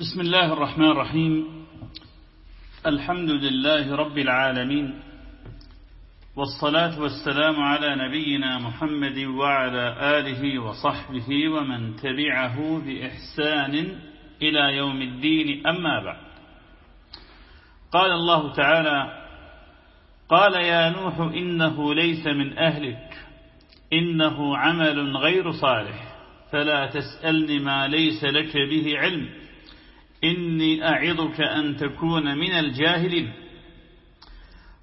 بسم الله الرحمن الرحيم. الحمد لله رب العالمين. والصلاة والسلام على نبينا محمد وعلى آله وصحبه ومن تبعه بإحسان إلى يوم الدين. أما بعد. قال الله تعالى قال يا نوح إنه ليس من أهلك. إنه عمل غير صالح. فلا تسألني ما ليس لك به علم. إني أعظك أن تكون من الجاهلين.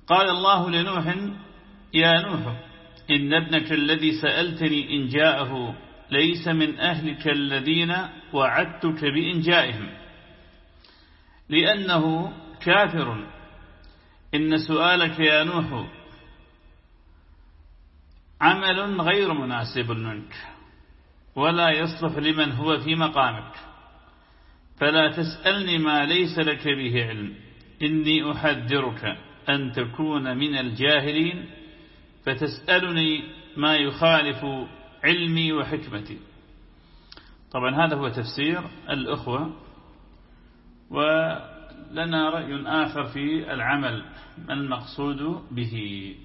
قال الله لنوح يا نوح إن ابنك الذي سألتني إن جاءه ليس من أهلك الذين وعدتك بإنجائهم لأنه كافر. إن سؤالك يا نوح عمل غير مناسب منك ولا يصلح لمن هو في مقامك. فلا تسألني ما ليس لك به علم. إني أحذرك أن تكون من الجاهلين فتسألني ما يخالف علمي وحكمتي. طبعا هذا هو تفسير الأخوة ولنا رأي آخر في العمل المقصود به.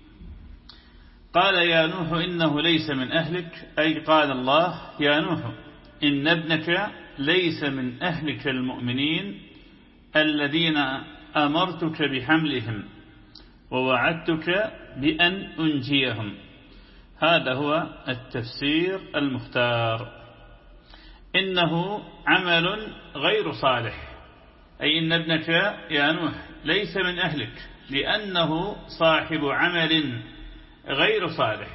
قال يا نوح إنه ليس من أهلك أي قال الله يا نوح إن ابنك ليس من أهلك المؤمنين الذين أمرتك بحملهم ووعدتك بأن أنجيهم. هذا هو التفسير المختار. إنه عمل غير صالح. أي إن ابنك يا نوح ليس من أهلك لأنه صاحب عمل غير صالح.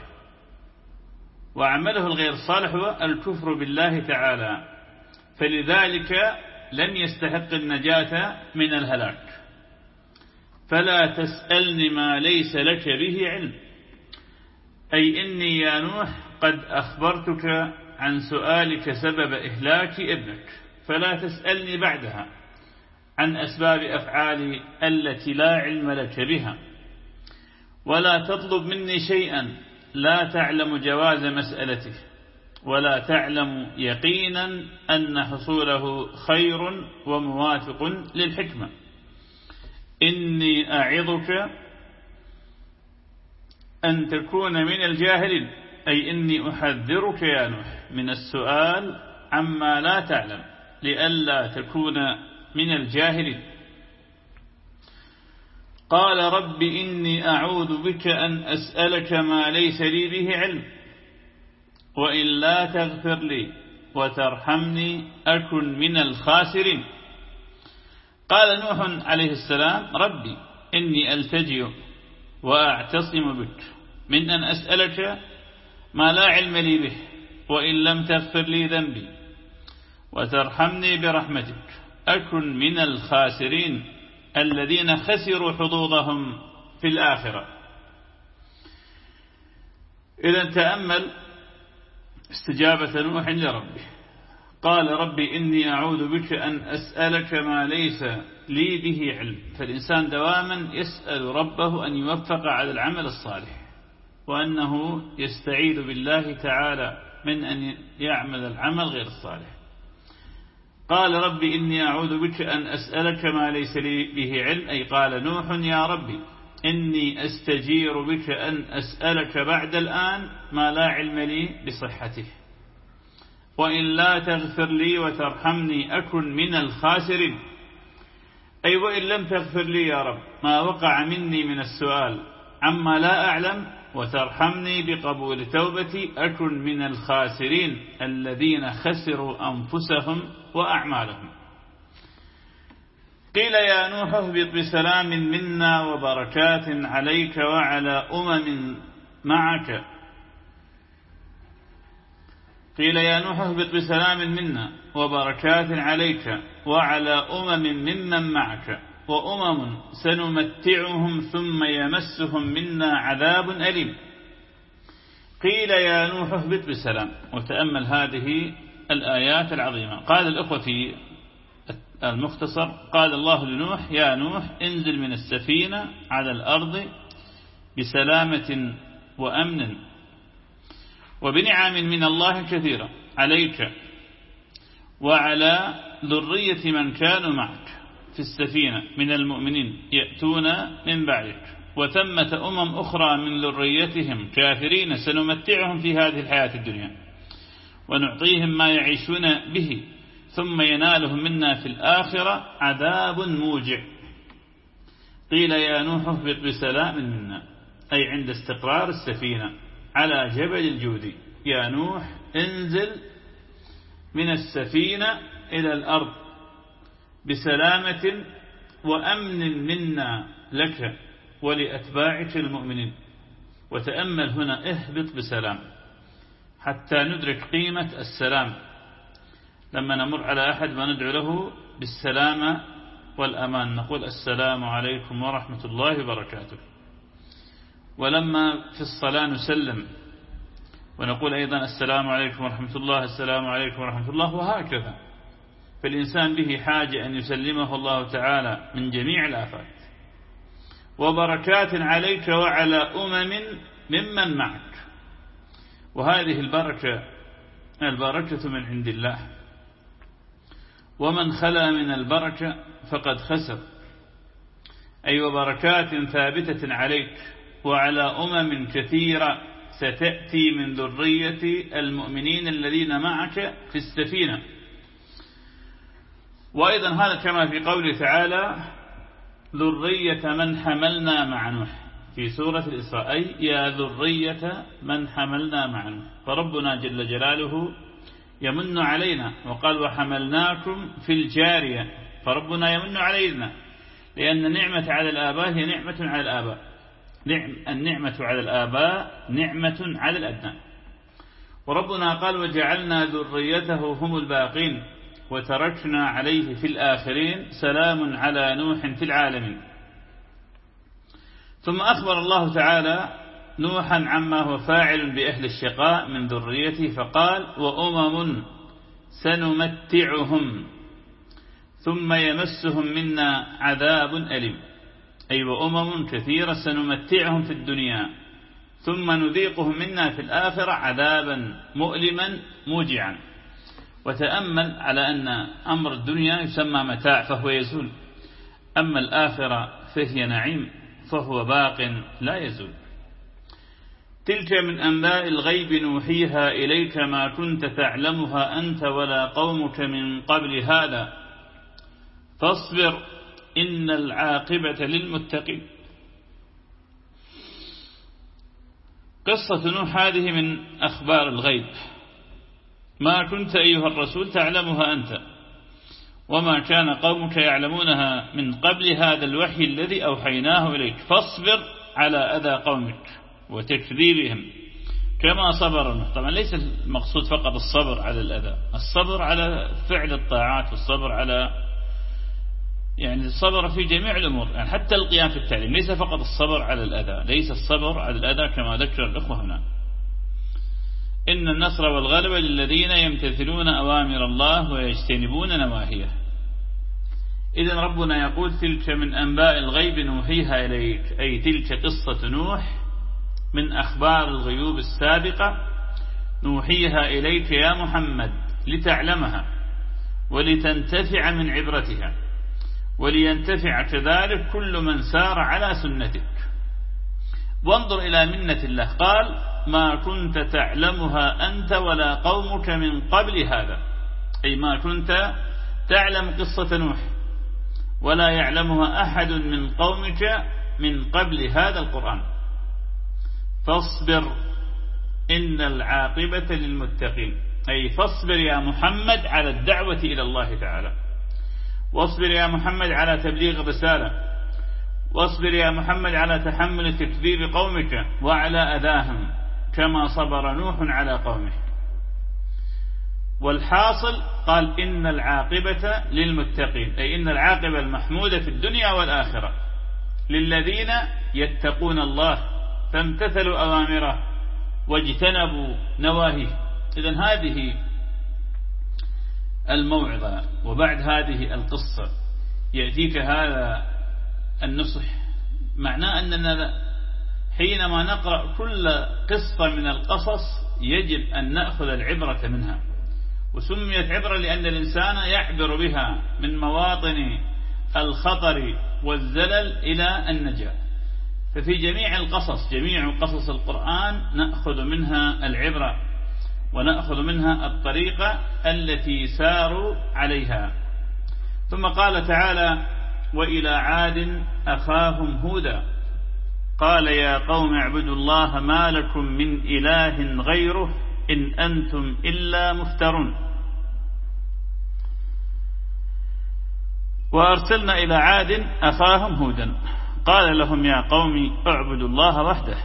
وعمله الغير صالح هو الكفر بالله تعالى. فلذلك لم يستحق النجاة من الهلاك. فلا تسألني ما ليس لك به علم. أي إني يا نوح قد أخبرتك عن سؤالك سبب إهلاك ابنك. فلا تسألني بعدها عن أسباب أفعالي التي لا علم لك بها. ولا تطلب مني شيئا لا تعلم جواز مسألته. ولا تعلم يقينا أن حصوله خير وموافق للحكمة. إني أعظك أن تكون من الجاهلين. أي إني أحذرك يا نوح من السؤال عما لا تعلم لئلا تكون من الجاهلين. قال رب إني أعوذ بك أن أسألك ما ليس لي به علم. وإلا تغفر لي وترحمني أكن من الخاسرين. قال نوح عليه السلام ربي إني ألتجئ وأعتصم بك من أن أسألك ما لا علم لي به وإن لم تغفر لي ذنبي وترحمني برحمتك أكن من الخاسرين الذين خسروا حظوظهم في الآخرة. إذا تأمل استجابة نوح لربه. قال ربي إني أعوذ بك أن أسألك ما ليس لي به علم. فالإنسان دواما يسأل ربه أن يوفق على العمل الصالح وأنه يستعيذ بالله تعالى من أن يعمل العمل غير الصالح. قال ربي إني أعوذ بك أن أسألك ما ليس لي به علم. أي قال نوح يا ربي إني أستجير بك أن أسألك بعد الآن ما لا علم لي بصحته. وإن لا تغفر لي وترحمني أكن من الخاسرين. أي وإن لم تغفر لي يا رب ما وقع مني من السؤال عما لا أعلم وترحمني بقبول توبتي أكن من الخاسرين الذين خسروا أنفسهم وأعمالهم. قيل يا نوح اهبط بسلام منا وبركات عليك وعلى أمم معك. قيل يا نوح اهبط بسلام منا وبركات عليك وعلى أمم ممن معك وأمم سنمتعهم ثم يمسهم منا عذاب أليم. قيل يا نوح اهبط بسلام. وتأمل هذه الآيات العظيمة. قال الأخوة في المختصر قال الله لنوح يا نوح انزل من السفينة على الأرض بسلامة وأمن. وبنعم من الله كثيرة عليك وعلى ذرية من كانوا معك في السفينة من المؤمنين يأتون من بعدك. وثمة أمم أخرى من ذريتهم كافرين سنمتعهم في هذه الحياة الدنيا ونعطيهم ما يعيشون به. ثم ينالهم منا في الآخرة عذاب موجع. قيل يا نوح اهبط بسلام منا أي عند استقرار السفينة على جبل الجودي يا نوح انزل من السفينة إلى الأرض بسلامة وأمن منا لك ولأتباعك المؤمنين. وتأمل هنا اهبط بسلام حتى ندرك قيمة السلام. لما نمر على أحد ما ندعو له بالسلامة والأمان. نقول السلام عليكم ورحمة الله وبركاته. ولما في الصلاة نسلم ونقول أيضا السلام عليكم ورحمة الله السلام عليكم ورحمة الله وهكذا. فالإنسان به حاجة أن يسلمه الله تعالى من جميع الآفات. وبركات عليك وعلى أمم ممن معك. وهذه البركة البركة من عند الله. ومن خلا من البركة فقد خسر. أي وبركات ثابتة عليك وعلى أمم كثيرة ستأتي من ذرية المؤمنين الذين معك في السفينة. وأيضا هذا كما في قوله تعالى ذرية من حملنا مع نوح. في سورة الإسراء يا ذرية من حملنا مع نوح. فربنا جل جلاله يمن علينا. وقال وحملناكم في الجارية. فربنا يمن علينا. لأن النعمة على الآباء هي نعمة على الآباء. نعم النعمة على الآباء نعمة على الأبناء. وربنا قال وجعلنا ذريته هم الباقين. وتركنا عليه في الآخرين سلام على نوح في العالمين. ثم أخبر الله تعالى نوحا عما هو فاعل بأهل الشقاء من ذريته فقال وأمم سنمتعهم ثم يمسهم منا عذاب أليم. أي وأمم كثيرة سنمتعهم في الدنيا ثم نذيقهم منا في الآخرة عذابا مؤلما موجعا. وتأمل على أن أمر الدنيا يسمى متاع فهو يزول. أما الآخرة فهي نعيم فهو باق لا يزول. تلك من أنباء الغيب نوحيها إليك ما كنت تعلمها أنت ولا قومك من قبل هذا. فاصبر إن العاقبة للمتقين. قصة نوح هذه من أخبار الغيب. ما كنت أيها الرسول تعلمها أنت وما كان قومك يعلمونها من قبل هذا الوحي الذي أوحيناه إليك. فاصبر على أذى قومك. وتكذيبهم. كما صبر طبعا ليس المقصود فقط الصبر على الأذى. الصبر على فعل الطاعات والصبر على يعني الصبر في جميع الأمور. يعني حتى القيام في التعليم. ليس فقط الصبر على الأذى. ليس الصبر على الأذى كما ذكر الأخوة هنا. إن النصر والغلبة للذين يمتثلون أوامر الله ويجتنبون نواهيه. إذا ربنا يقول تلك من أنباء الغيب نوحيها إليك. أي تلك قصة نوح. من أخبار الغيوب السابقة نوحيها إليك يا محمد لتعلمها ولتنتفع من عبرتها ولينتفع كذلك كل من سار على سنتك. وانظر إلى منة الله. قال ما كنت تعلمها أنت ولا قومك من قبل هذا. أي ما كنت تعلم قصة نوح. ولا يعلمها أحد من قومك من قبل هذا القرآن. فاصبر إن العاقبة للمتقين. أي فاصبر يا محمد على الدعوة إلى الله تعالى. واصبر يا محمد على تبليغ الرسالة واصبر يا محمد على تحمل تكذيب قومك وعلى أذاهم كما صبر نوح على قومه. والحاصل قال إن العاقبة للمتقين أي إن العاقبة المحمودة في الدنيا والآخرة. للذين يتقون الله فامتثلوا أوامره واجتنبوا نواهيه. إذن هذه الموعظة وبعد هذه القصة يأتيك هذا النصح. معناه أننا حينما نقرأ كل قصة من القصص يجب أن نأخذ العبرة منها. وسميت عبرة لأن الإنسان يعبر بها من مواطن الخطر والزلل إلى النجاة. ففي جميع القصص جميع قصص القرآن نأخذ منها العبرة ونأخذ منها الطريقة التي ساروا عليها. ثم قال تعالى وإلى عاد أخاهم هودا. قال يا قوم اعبدوا الله ما لكم من إله غيره إن أنتم إلا مفترون. وأرسلنا إلى عاد أخاهم هودا. قال لهم يا قوم اعبدوا الله وحده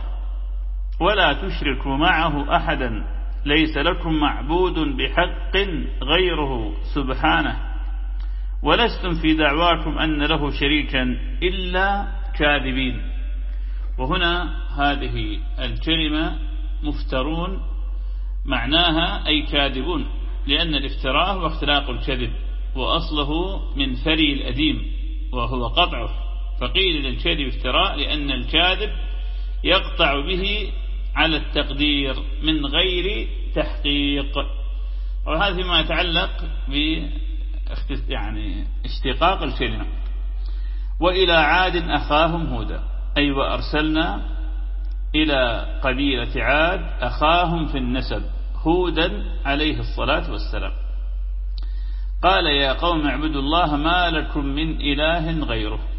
ولا تشركوا معه أحدا ليس لكم معبود بحق غيره سبحانه ولستم في دعواكم أن له شريكا إلا كاذبين وهنا هذه الكلمة مفترون معناها أي كاذبون لأن الافتراء هو اختلاق الكذب وأصله من ثري الأديم وهو قطعه فقيل للكذب افتراء لأن الكاذب يقطع به على التقدير من غير تحقيق. وهذا فيما يتعلق ب يعني اشتقاق الكلمة. وإلى عاد أخاهم هودا. أي وأرسلنا إلى قبيلة عاد أخاهم في النسب هودا عليه الصلاة والسلام. قال يا قوم اعبدوا الله ما لكم من إله غيره.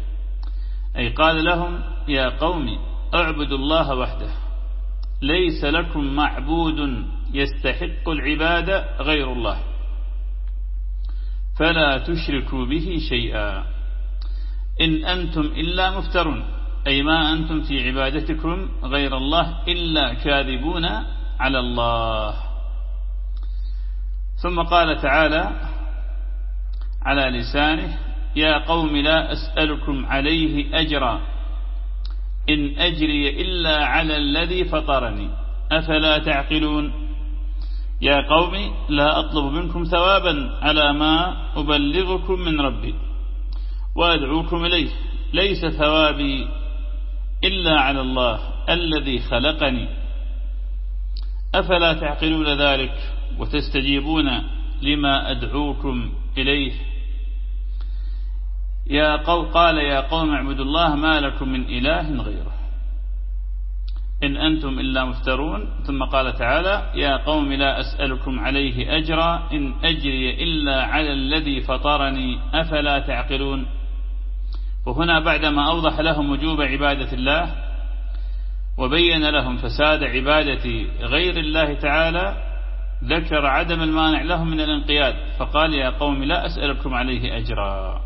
أي قال لهم يا قوم اعبدوا الله وحده. ليس لكم معبود يستحق العبادة غير الله. فلا تشركوا به شيئا. إن أنتم إلا مفترون. أي ما أنتم في عبادتكم غير الله إلا كاذبون على الله. ثم قال تعالى على لسانه يا قوم لا أسألكم عليه أجرا. إن أجري إلا على الذي فطرني. أفلا تعقلون؟ يا قوم لا أطلب منكم ثوابا على ما أبلغكم من ربي وأدعوكم إليه. ليس ثوابي إلا على الله الذي خلقني. أفلا تعقلون ذلك وتستجيبون لما أدعوكم إليه؟ يا قو قال يا قوم اعبدوا الله ما لكم من إله غيره. إن أنتم إلا مفترون. ثم قال تعالى يا قوم لا أسألكم عليه أجرا. إن أجري إلا على الذي فطرني. أفلا تعقلون؟ وهنا بعدما أوضح لهم وجوب عبادة الله وبين لهم فساد عبادة غير الله تعالى ذكر عدم المانع لهم من الانقياد. فقال يا قوم لا أسألكم عليه أجرا.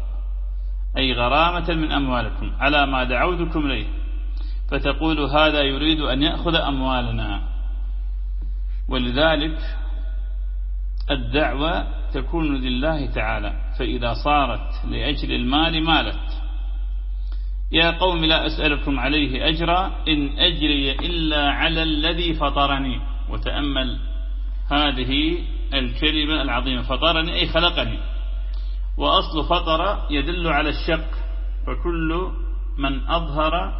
أي غرامة من أموالكم على ما دعوتكم إليه. فتقول هذا يريد أن يأخذ أموالنا. ولذلك الدعوة تكون لله تعالى. فإذا صارت لأجل المال مالت. يا قوم لا أسألكم عليه أجرا إن أجري إلا على الذي فطرني. وتأمل هذه الكلمة العظيمة فطرني أي خلقني. وأصل فطر يدل على الشق فكل من أظهر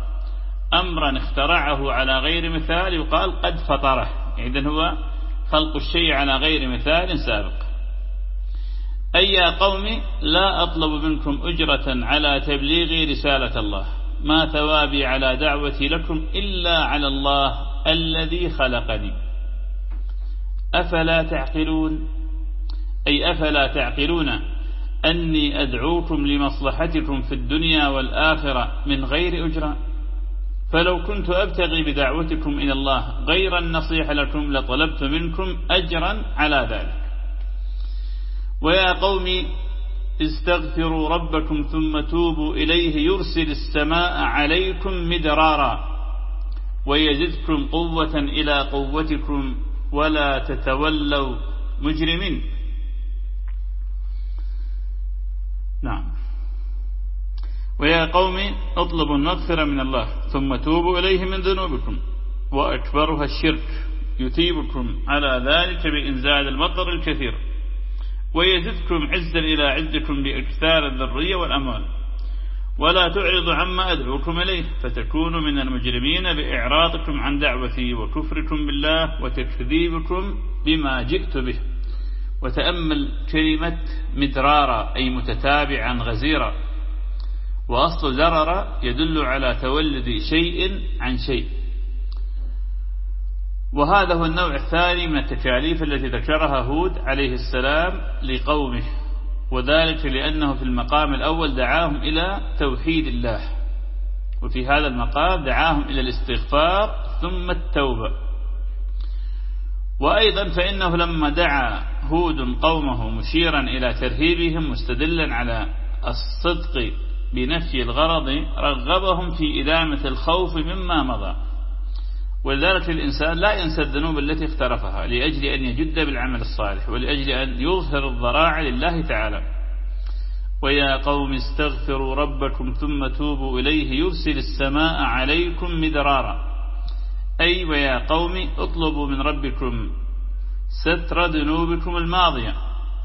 أمرا اخترعه على غير مثال يقال قد فطره. إذن هو خلق الشيء على غير مثال سابق. أي يا قوم لا أطلب منكم أجرة على تبليغ رسالة الله. ما ثوابي على دعوتي لكم إلا على الله الذي خلقني. أفلا تعقلون؟ أي أفلا تعقلون؟ أني أدعوكم لمصلحتكم في الدنيا والآخرة من غير أجرة. فلو كنت أبتغي بدعوتكم إلى الله غير النصيح لكم لطلبت منكم أجرا على ذلك. ويا قوم استغفروا ربكم ثم توبوا إليه يرسل السماء عليكم مدرارا ويزدكم قوة إلى قوتكم ولا تتولوا مجرمين. نعم. ويا قوم اطلبوا المغفرة من الله ثم توبوا إليه من ذنوبكم وأكبرها الشرك يثيبكم على ذلك بإنزال المطر الكثير ويزدكم عزا إلى عزكم بإكثار الذرية والأموال. ولا تعرضوا عما أدعوكم إليه فتكونوا من المجرمين بإعراضكم عن دعوتي وكفركم بالله وتكذيبكم بما جئت به. وتأمل كلمة مدرارا أي متتابعا غزيرا. وأصل درر يدل على تولد شيء عن شيء. وهذا هو النوع الثاني من التكاليف التي ذكرها هود عليه السلام لقومه. وذلك لأنه في المقام الأول دعاهم إلى توحيد الله. وفي هذا المقام دعاهم إلى الاستغفار ثم التوبة. وأيضا فإنه لما دعا هود قومه مشيرا إلى ترهيبهم مستدلا على الصدق بنفي الغرض رغبهم في إدامة الخوف مما مضى. ولذلك الإنسان لا ينسى الذنوب التي اقترفها لأجل أن يجد بالعمل الصالح ولأجل أن يظهر الضراع لله تعالى. ويا قوم استغفروا ربكم ثم توبوا إليه يرسل السماء عليكم مدرارا. أي ويا قوم اطلبوا من ربكم ستر ذنوبكم الماضية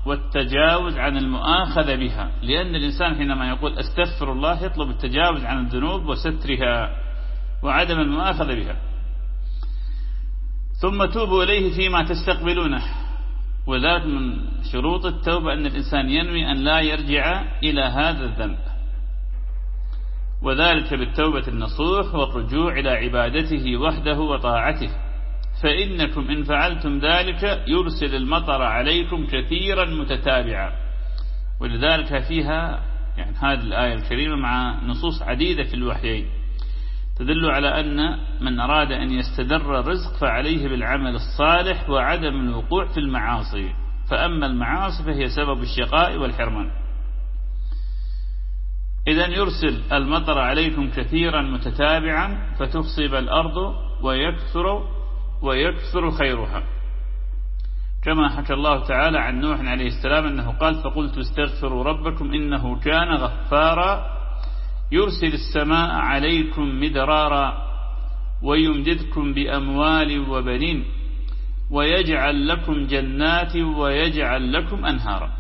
والتجاوز عن المؤاخذة بها. لأن الإنسان حينما يقول أستغفر الله يطلب التجاوز عن الذنوب وسترها وعدم المؤاخذة بها. ثم توبوا إليه فيما تستقبلونه. وذلك من شروط التوبة أن الإنسان ينوي أن لا يرجع إلى هذا الذنب. وذلك بالتوبة النصوح والرجوع إلى عبادته وحده وطاعته. فإنكم إن فعلتم ذلك يرسل المطر عليكم كثيرا متتابعا. ولذلك فيها يعني هذه الآية الكريمة مع نصوص عديدة في الوحيين. تدل على أن من أراد أن يستدر الرزق فعليه بالعمل الصالح وعدم الوقوع في المعاصي. فأما المعاصي فهي سبب الشقاء والحرمان. إذا يرسل المطر عليكم كثيرا متتابعا فتصيب الأرض ويكثر ويكثر خيرها. كما حكى الله تعالى عن نوح عليه السلام أنه قال فقلت استغفروا ربكم إنه كان غفارا يرسل السماء عليكم مدرارا ويمددكم بأموال وبنين ويجعل لكم جنات ويجعل لكم أنهارا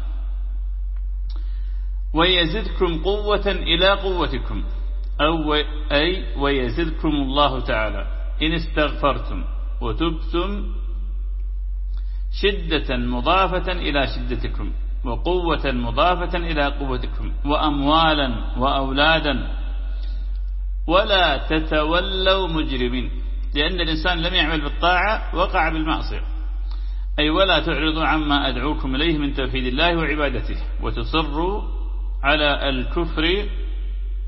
ويزدكم قوة إلى قوتكم. أو أي ويزدكم الله تعالى. إن استغفرتم. وتبتم شدة مضافة إلى شدتكم وقوة مضافة إلى قوتكم وأموالا وأولادا. ولا تتولوا مجرمين لأن الإنسان لم يعمل بالطاعة وقع بالمعصية. أي ولا تعرضوا عما أدعوكم إليه من توحيد الله وعبادته وتصروا على الكفر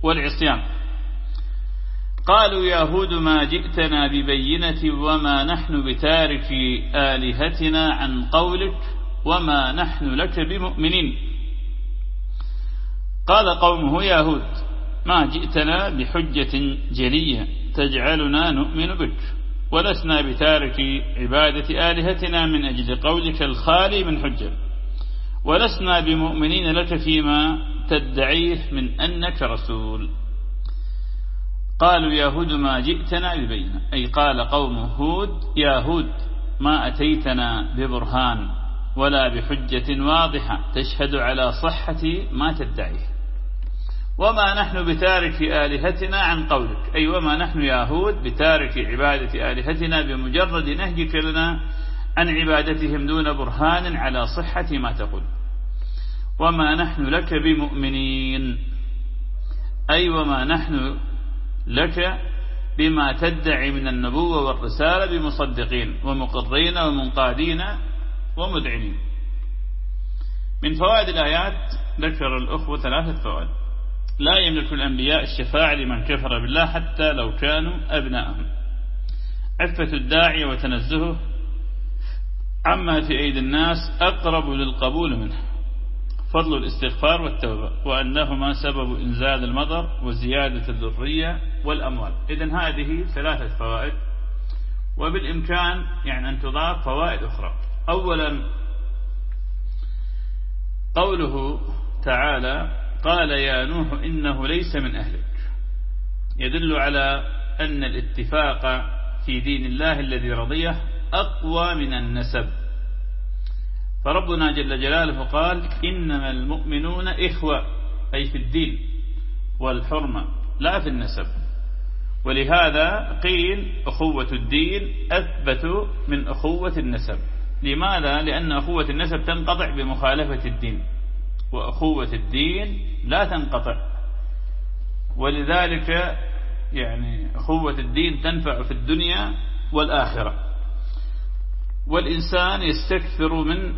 والعصيان. قالوا يا هود ما جئتنا ببينة وما نحن بتارك آلهتنا عن قولك وما نحن لك بمؤمنين. قال قومه يا هود ما جئتنا بحجة جلية تجعلنا نؤمن بك ولسنا بتارك عبادة آلهتنا من أجل قولك الخالي من حجة. ولسنا بمؤمنين لك فيما تدعيه من أنك رسول. قالوا يا هود ما جئتنا ببينة. أي قال قوم هود يا هود ما أتيتنا ببرهان ولا بحجة واضحة تشهد على صحة ما تدعيه وما نحن بتارك آلهتنا عن قولك. أي وما نحن يا هود بتارك عبادة آلهتنا بمجرد نهجك لنا عن عبادتهم دون برهان على صحة ما تقول. وما نحن لك بمؤمنين. أي وما نحن لك بما تدعي من النبوة والرسالة بمصدقين ومقرين ومنقادين ومدعنين من فوائد الآيات ذكر الأخوة ثلاثة فوائد. لا يملك الأنبياء الشفاعة لمن كفر بالله حتى لو كانوا أبناءهم. عفة الداعي وتنزهه. عما في أيدي الناس أقرب للقبول منه. فضل الاستغفار والتوبة وأنهما سبب إنزال المطر وزيادة الذرية والأموال. إذن هذه ثلاثة فوائد. وبالإمكان يعني أن تضاف فوائد أخرى. أولا قوله تعالى قال يا نوح إنه ليس من أهلك. يدل على أن الاتفاق في دين الله الذي رضيه أقوى من النسب. فربنا جل جلاله قال إنما المؤمنون إخوة أي في الدين والحرمة لا في النسب. ولهذا قيل أخوة الدين أثبت من أخوة النسب. لماذا؟ لأن أخوة النسب تنقطع بمخالفة الدين وأخوة الدين لا تنقطع. ولذلك يعني أخوة الدين تنفع في الدنيا والآخرة. والإنسان يستكثر من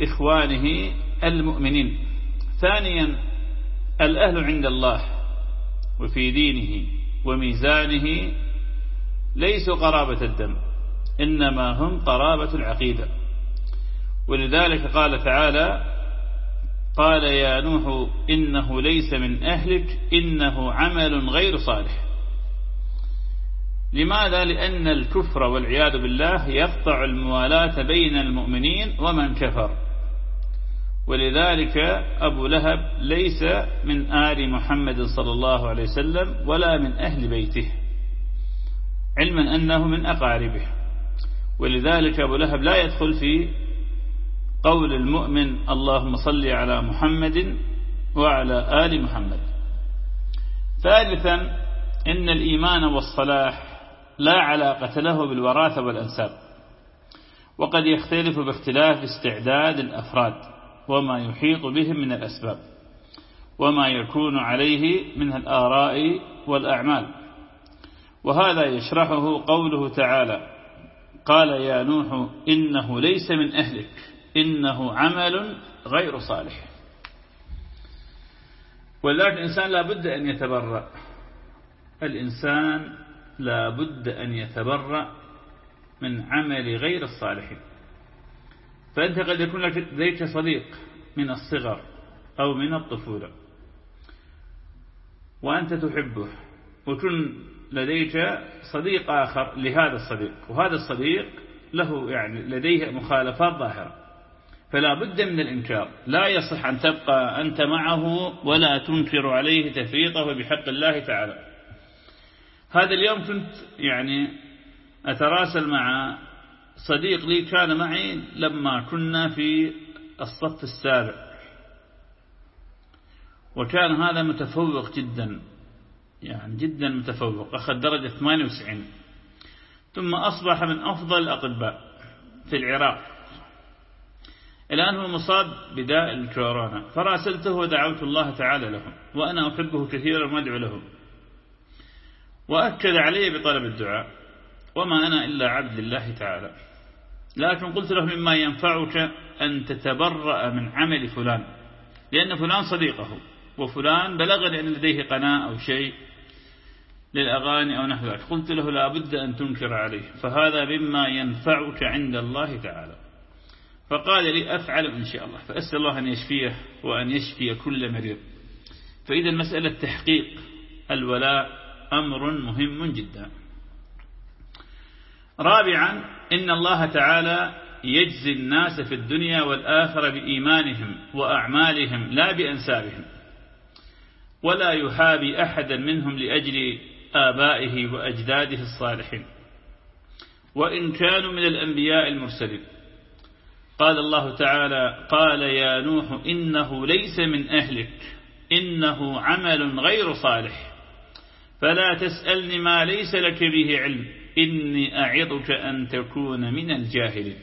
إخوانه المؤمنين. ثانيا الأهل عند الله وفي دينه وميزانه ليسوا قرابة الدم إنما هم قرابة العقيدة. ولذلك قال تعالى قال يا نوح إنه ليس من أهلك إنه عمل غير صالح. لماذا؟ لأن الكفر والعياذ بالله يقطع الموالاة بين المؤمنين ومن كفر. ولذلك أبو لهب ليس من آل محمد صلى الله عليه وسلم ولا من أهل بيته علما أنه من أقاربه. ولذلك أبو لهب لا يدخل في قول المؤمن اللهم صل على محمد وعلى آل محمد. ثالثا إن الإيمان والصلاح لا علاقة له بالوراثة والأنساب وقد يختلف باختلاف استعداد الأفراد. وما يحيط بهم من الأسباب وما يكون عليه من الآراء والأعمال. وهذا يشرحه قوله تعالى قال يا نوح إنه ليس من أهلك إنه عمل غير صالح. ولذلك الإنسان لا بد أن يتبرأ. الإنسان لا بد أن يتبرأ من عمل غير الصالحين. فأنت قد يكون لك لديك صديق من الصغر أو من الطفولة. وأنت تحبه وكن لديك صديق آخر لهذا الصديق وهذا الصديق له يعني لديه مخالفات ظاهرة. فلا بد من الإنكار. لا يصح أن تبقى أنت معه ولا تنكر عليه تفريطه بحق الله تعالى. هذا اليوم كنت يعني أتراسل مع صديق لي كان معي لما كنا في الصف السابع. وكان هذا متفوق جدا يعني جدا متفوق أخذ درجة 98 ثم أصبح من أفضل الأطباء في العراق. الآن هو مصاب بداء الكورونا فراسلته ودعوت الله تعالى له وأنا أحبه كثيرا وأدعو له وأكد علي بطلب الدعاء وما أنا إلا عبد الله تعالى. لكن قلت له مما ينفعك أن تتبرأ من عمل فلان لأن فلان صديقه وفلان بلغني أن لديه قناة أو شيء للأغاني أو نحو ذلك. قلت له لا بد أن تنكر عليه فهذا مما ينفعك عند الله تعالى. فقال لي أفعل إن شاء الله فأسأل الله أن يشفيه وأن يشفي كل مريض. فإذا مسألة تحقيق الولاء أمر مهم جدا. رابعا إن الله تعالى يجزي الناس في الدنيا والآخرة بإيمانهم وأعمالهم لا بأنسابهم ولا يحابي أحدا منهم لأجل آبائه وأجداده الصالحين. وإن كانوا من الأنبياء المرسلين. قال الله تعالى قال يا نوح إنه ليس من أهلك إنه عمل غير صالح. فلا تسألني ما ليس لك به علم. إني أعظك أن تكون من الجاهلين.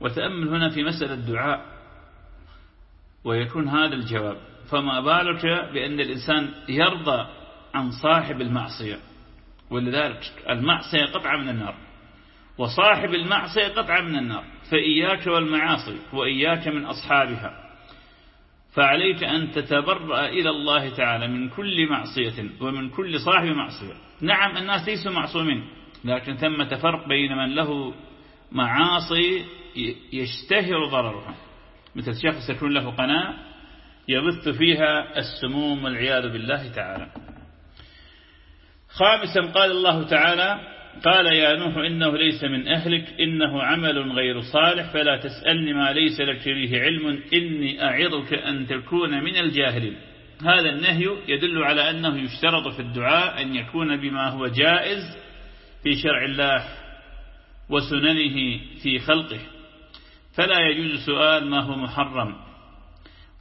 وتأمل هنا في مسألة الدعاء ويكون هذا الجواب. فما بالك بأن الإنسان يرضى عن صاحب المعصية؟ ولذلك المعصية قطعة من النار. وصاحب المعصية قطعة من النار. فإياك والمعاصي وإياك من أصحابها. فعليك أن تتبرأ إلى الله تعالى من كل معصية ومن كل صاحب معصية. نعم الناس ليسوا معصومين لكن ثم فرق بين من له معاصي يشتهر ضررها مثل شخص يكون له قناة يبث فيها السموم والعياذ بالله تعالى. خامسا قال الله تعالى قال يا نوح إنه ليس من أهلك إنه عمل غير صالح فلا تسألني ما ليس لك به علم إني أعظك أن تكون من الجاهلين. هذا النهي يدل على أنه يشترط في الدعاء أن يكون بما هو جائز في شرع الله وسننه في خلقه. فلا يجوز سؤال ما هو محرم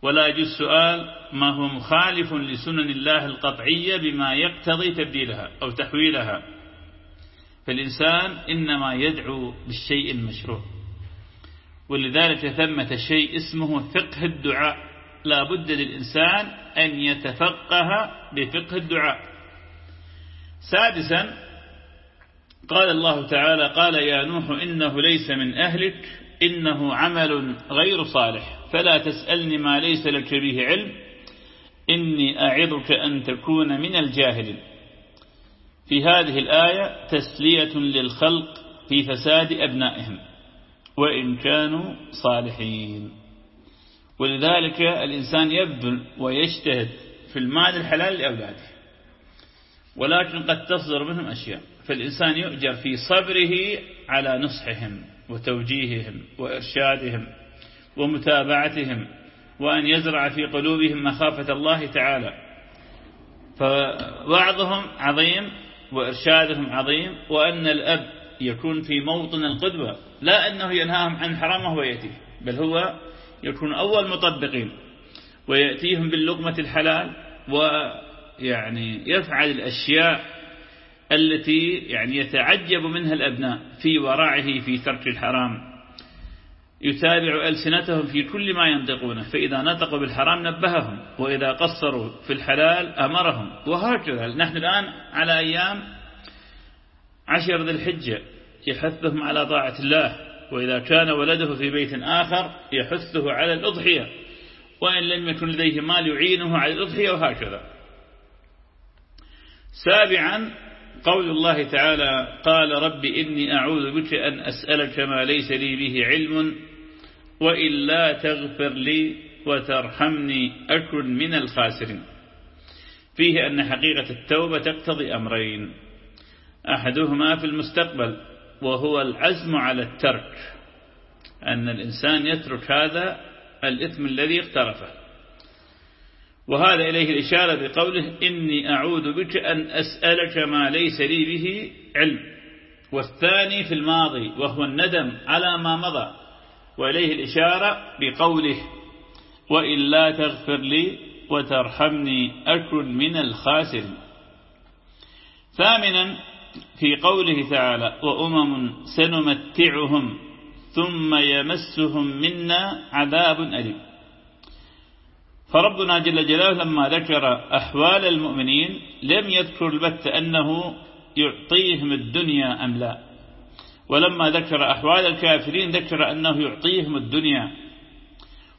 ولا يجوز سؤال ما هو مخالف لسنن الله القطعية بما يقتضي تبديلها أو تحويلها. فالإنسان إنما يدعو بالشيء المشروع ولذلك ثمة شيء اسمه فقه الدعاء. لا بد للإنسان أن يتفقه بفقه الدعاء. سادسا قال الله تعالى قال يا نوح إنه ليس من أهلك إنه عمل غير صالح. فلا تسألني ما ليس لك به علم إني أعظك أن تكون من الجاهلين. في هذه الآية تسلية للخلق في فساد أبنائهم وإن كانوا صالحين. ولذلك الإنسان يبذل ويجتهد في المال الحلال لأولاده ولكن قد تصدر منهم أشياء. فالإنسان يؤجر في صبره على نصحهم وتوجيههم وإرشادهم ومتابعتهم وأن يزرع في قلوبهم مخافة الله تعالى. فوعظهم عظيم وإرشادهم عظيم وأن الأب يكون في موطن القدوة لا أنه ينهاهم عن حرام وهو يأتيه بل هو يكون أول مطبقين ويأتيهم باللقمة الحلال ويعني يفعل الأشياء التي يعني يتعجب منها الأبناء في ورعه في ترك الحرام. يتابع ألسنتهم في كل ما ينطقونه فإذا نطقوا بالحرام نبههم وإذا قصروا في الحلال أمرهم وهكذا. نحن الآن على أيام عشر ذي الحجة يحثهم على طاعة الله وإذا كان ولده في بيت آخر يحثه على الأضحية وإن لم يكن لديه مال يعينه على الأضحية وهكذا. سابعا قول الله تعالى قال رب إني أعوذ بك أن أسألك ما ليس لي به علم وإلا تغفر لي وترحمني أكن من الخاسرين. فيه أن حقيقة التوبة تقتضي أمرين. أحدهما في المستقبل وهو العزم على الترك. أن الإنسان يترك هذا الإثم الذي اقترفه. وهذا إليه الإشارة بقوله إني أعوذ بك أن أسألك ما ليس لي به علم. والثاني في الماضي وهو الندم على ما مضى. وإليه الإشارة بقوله وإلا تغفر لي وترحمني أكن من الخاسرين. ثامنا في قوله تعالى وأمم سنمتعهم ثم يمسهم منا عذاب أليم. فربنا جل جلاله لما ذكر أحوال المؤمنين لم يذكر البت أنه يعطيهم الدنيا أم لا. ولما ذكر أحوال الكافرين ذكر أنه يعطيهم الدنيا.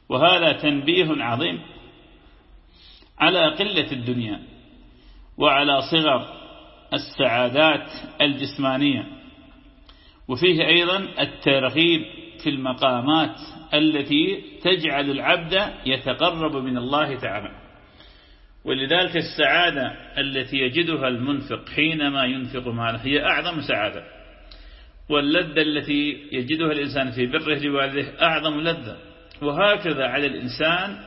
وهذا تنبيه عظيم على قلة الدنيا وعلى صغر السعادات الجسمانية. وفيه أيضا الترغيب في المقامات التي تجعل العبد يتقرب من الله تعالى. ولذلك السعادة التي يجدها المنفق حينما ينفق ماله هي أعظم سعادة. واللذة التي يجدها الإنسان في بره لوالده أعظم لذة. وهكذا على الإنسان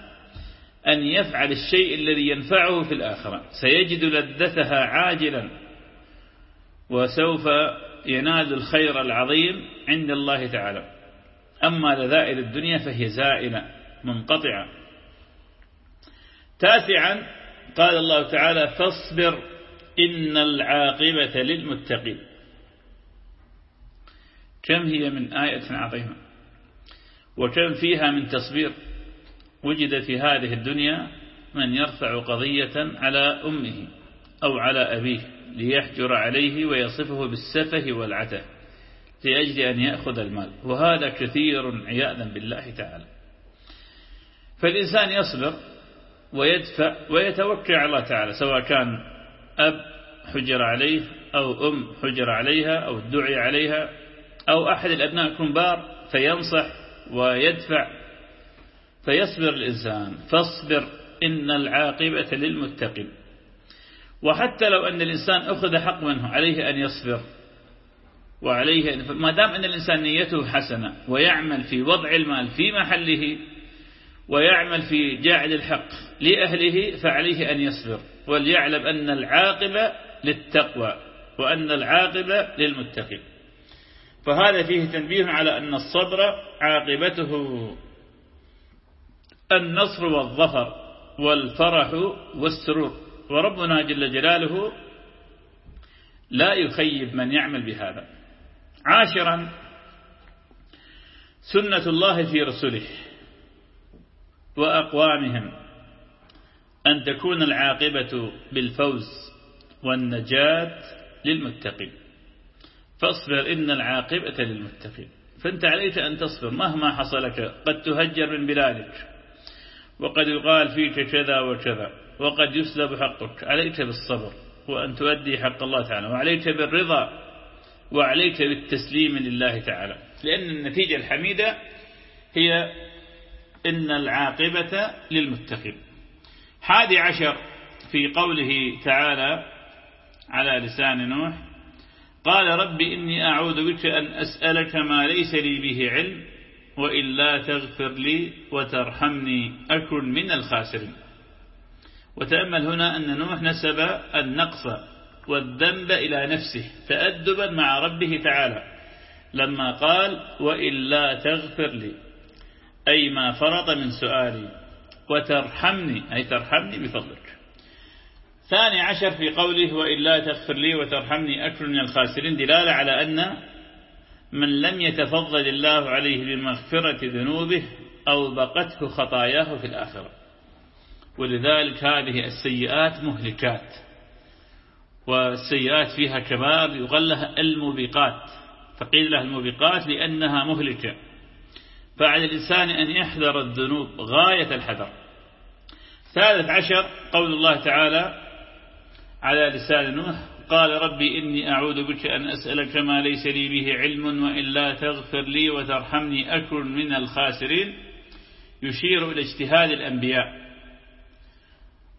أن يفعل الشيء الذي ينفعه في الآخرة. سيجد لذتها عاجلا. وسوف ينال الخير العظيم عند الله تعالى. أما لذائل الدنيا فهي زائلة منقطعة. تاسعا قال الله تعالى فاصبر إن العاقبة للمتقين. كم هي من آية عظيمة وكم فيها من تصبير. وجد في هذه الدنيا من يرفع قضية على أمه أو على أبيه ليحجر عليه ويصفه بالسفه والعته لأجل أن يأخذ المال وهذا كثير عياذا بالله تعالى. فالإنسان يصبر ويدفع ويتوكل على الله تعالى سواء كان أب حجر عليه أو أم حجر عليها أو ادعي عليها أو أحد الأبناء كنبار فينصح ويدفع. فيصبر الإنسان فاصبر إن العاقبة للمتقين. وحتى لو أن الإنسان أخذ حق منه عليه أن يصبر. وعليه ما دام أن الإنسان نيته حسنة ويعمل في وضع المال في محله ويعمل في جعل الحق لأهله فعليه أن يصبر. وليعلم أن العاقبة للتقوى وأن العاقبة للمتقين. فهذا فيه تنبيه على أن الصبر عاقبته. النصر والظفر والفرح والسرور. وربنا جل جلاله لا يخيب من يعمل بهذا. عاشرا سنة الله في رسله وأقوامهم أن تكون العاقبة بالفوز والنجاة للمتقين. فاصبر إن العاقبة للمتقين. فأنت عليك أن تصبر. مهما حصل لك قد تهجر من بلادك وقد يقال فيك كذا وكذا وقد يسلب حقك. عليك بالصبر وأن تؤدي حق الله تعالى. وعليك بالرضا. وعليك بالتسليم لله تعالى. لأن النتيجة الحميدة هي إن العاقبة للمتقين. حادي عشر في قوله تعالى على لسان نوح قال رب إني أعوذ بك أن أسألك ما ليس لي به علم وإلا تغفر لي وترحمني أكن من الخاسرين. وتأمل هنا أن نوح نسب النقص والذنب إلى نفسه تأدبا مع ربه تعالى. لما قال وإلا تغفر لي أي ما فرط من سؤالي وترحمني أي ترحمني بفضلك. ثاني عشر في قوله وإلا تغفر لي وترحمني أكثر من الخاسرين دلالة على أن من لم يتفضل الله عليه بمغفرة ذنوبه أو بقته خطاياه في الآخرة. ولذلك هذه السيئات مهلكات. والسيئات فيها كبار يقال لها الموبقات فقيل لها الموبقات لأنها مهلكة. فعلى الإنسان أن يحذر الذنوب غاية الحذر. ثالث عشر قول الله تعالى على لسان نوح قال ربي إني أعوذ بك أن أسألك ما ليس لي به علم وإلا تغفر لي وترحمني أكن من الخاسرين. يشير إلى اجتهاد الأنبياء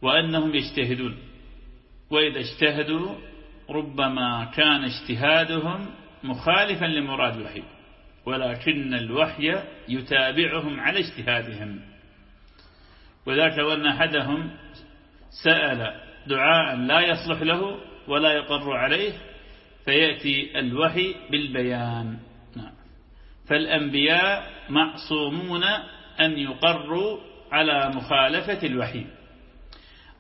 وأنهم يجتهدون. وإذا اجتهدوا ربما كان اجتهادهم مخالفا لمراد الوحي ولكن الوحي يتابعهم على اجتهادهم. وذاك وأن أحدهم سأل دعاء لا يصلح له ولا يقر عليه فيأتي الوحي بالبيان. نعم. فالأنبياء معصومون أن يقروا على مخالفة الوحي.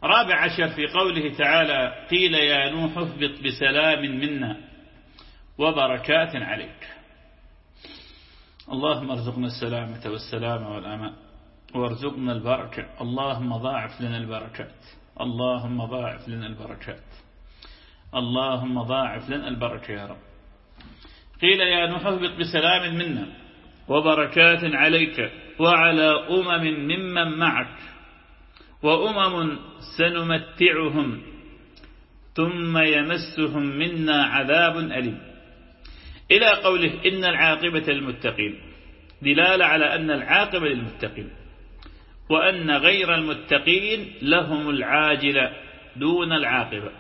رابع عشر في قوله تعالى قيل يا نوح اهبط بسلام منا وبركات عليك. اللهم ارزقنا السلامة والسلامة والأمان وارزقنا البركة. اللهم ضاعف لنا البركات. اللهم ضاعف لنا البركات. اللهم ضاعف لنا البركة يا رب. قيل يا نوح اهبط بسلام منا وبركات عليك وعلى أمم ممن معك. وأمم سنمتعهم ثم يمسهم منا عذاب أليم. إلى قوله إن العاقبة للمتقين دلالة على أن العاقبة للمتقين وأن غير المتقين لهم العاجلة دون العاقبة.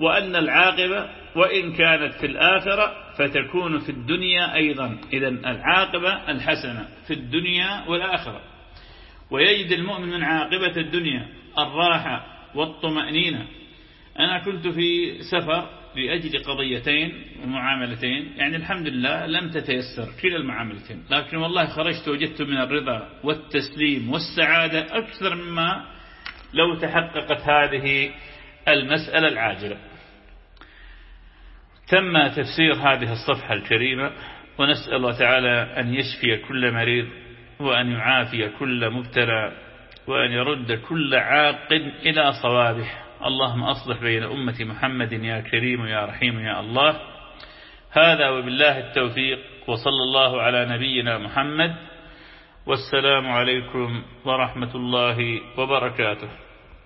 وأن العاقبة وإن كانت في الآخرة فتكون في الدنيا أيضا. إذا العاقبة الحسنة في الدنيا والآخرة. ويجد المؤمن من عاقبة الدنيا الراحة والطمأنينة. أنا كنت في سفر لأجل قضيتين ومعاملتين يعني الحمد لله لم تتيسر كلا المعاملتين لكن والله خرجت وجدت من الرضا والتسليم والسعادة أكثر مما لو تحققت هذه المسألة العاجلة. تم تفسير هذه الصفحة الكريمة ونسأل الله تعالى أن يشفي كل مريض وأن يعافي كل مبتلى وأن يرد كل عاق إلى صوابه. اللهم أصلح بين أمة محمد يا كريم يا رحيم يا الله. هذا وبالله التوفيق وصلى الله على نبينا محمد. والسلام عليكم ورحمة الله وبركاته.